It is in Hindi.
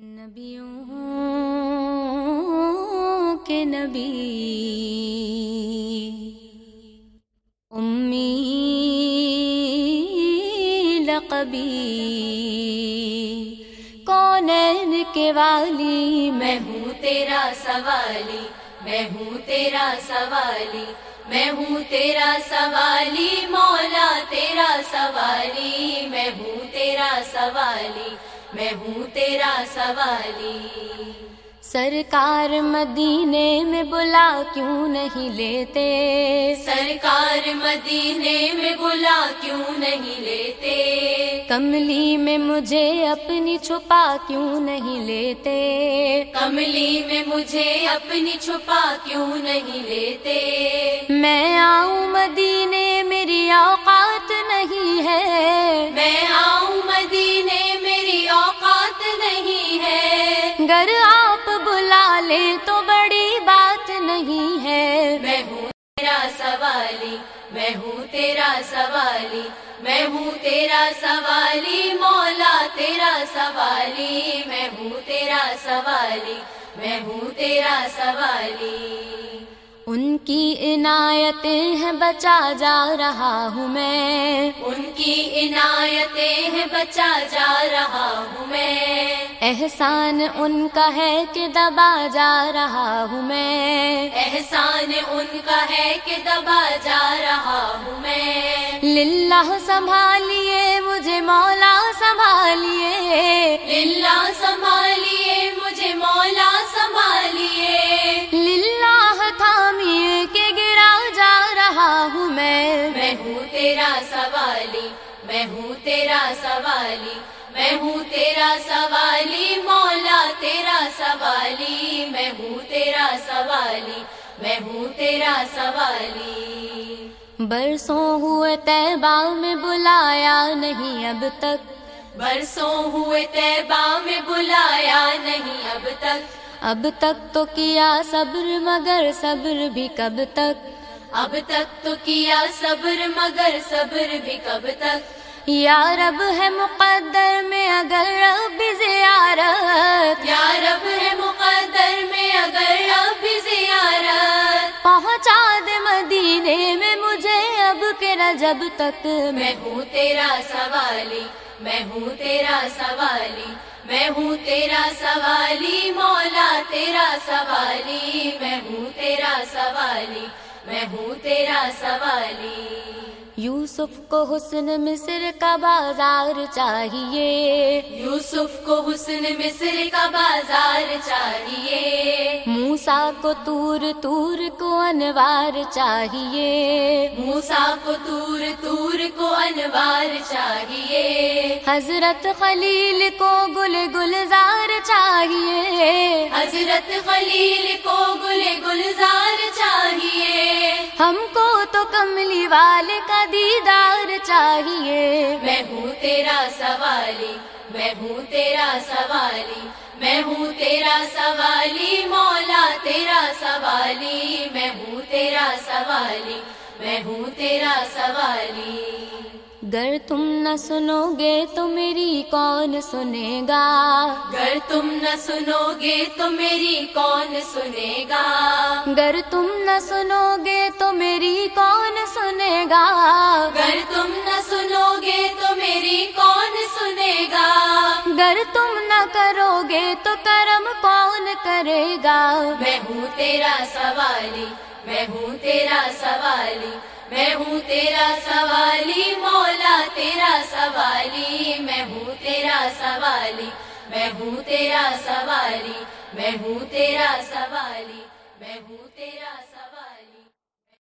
नबियों के नबी। उम्मी लकबी। कौनैन के वाली? मैं हूँ तेरा सवाली, मैं हूँ तेरा सवाली, मैं हूँ तेरा सवाली, मौला तेरा सवाली, मैं हूँ तेरा सवाली। मैं हूँ तेरा सवाली। सरकार मदीने में बुला क्यों नहीं लेते? सरकार मदीने में बुला क्यों नहीं लेते? कमली में मुझे अपनी छुपा क्यों नहीं लेते? कमली में मुझे अपनी छुपा क्यों नहीं लेते? मैं आऊँ मदीने मेरी औकात नहीं है। मैं आऊँ है गर आप बुला ले तो बड़ी बात नहीं है। मैं हूँ तेरा सवाली, मैं हूँ तेरा सवाली, मैं हूँ तेरा सवाली, मौला तेरा सवाली, मैं हूँ तेरा सवाली, मैं हूँ तेरा सवाली। उनकी इनायतें हैं बचा जा रहा हूँ मैं। उनकी इनायतें हैं बचा जा रहा हूँ मैं। एहसान उनका है कि दबा जा रहा हूँ मैं। एहसान उनका है कि दबा जा रहा हूँ मैं। लिल्लाह संभालिए मुझे मौला संभालिए। लिल्ला संभालिए तेरा सवाली मैं हूँ तेरा सवाली मैं हूँ तेरा सवाली मौला तेरा सवाली मैं हूँ तेरा सवाली मैं हूँ तेरा सवाली। बरसों हुए तैबा में बुलाया नहीं अब तक। बरसों हुए तैबा में बुलाया नहीं अब तक। अब तक तो किया सब्र मगर सब्र भी कब तक? अब तक तो किया सब्र मगर सब्र भी कब तक? या रब है मुकद्दर में अगर रब जियारत। या रब है मुकद्दर में अगर रब जियारत। पहुँचा दे मदीने में मुझे अब के रजब तक। मैं हूँ तेरा सवाली मैं हूँ तेरा सवाली मैं हूँ तेरा सवाली मौला तेरा सवाली मैं हूँ तेरा सवाली। मैं हूँ तेरा सवाली। यूसुफ को हुस्न मिस्र का बाज़ार चाहिए। यूसुफ को हुस्न मिस्र का बाज़ार चाहिए। मूसा को तूर तूर को अनवार चाहिए। मूसा को तूर तूर को अनवार चाहिए। हज़रत खलील को गुल गुलजार चाहिए। हज़रत खलील को गुल गुलजार तो कमली वाले का दीदार चाहिए। मैं हूँ तेरा सवाली मैं हूँ तेरा सवाली मैं हूँ तेरा सवाली मौला तेरा सवाली मैं हूँ तेरा सवाली मैं हूँ तेरा सवाली। गर तुम न सुनोगे तो मेरी कौन सुनेगा? गर तुम न सुनोगे तो मेरी कौन सुनेगा? गर तुम न सुनोगे गर तुम न सुनोगे तो मेरी कौन सुनेगा? गर तुम न करोगे तो कर्म कौन करेगा? मैं हूँ तेरा सवाली मैं हूँ तेरा सवाली मैं हूँ तेरा सवाली मौला तेरा सवाली मैं हूँ तेरा सवाली मैं हूँ तेरा सवाली मैं हूँ तेरा सवाली मैं हूँ तेरा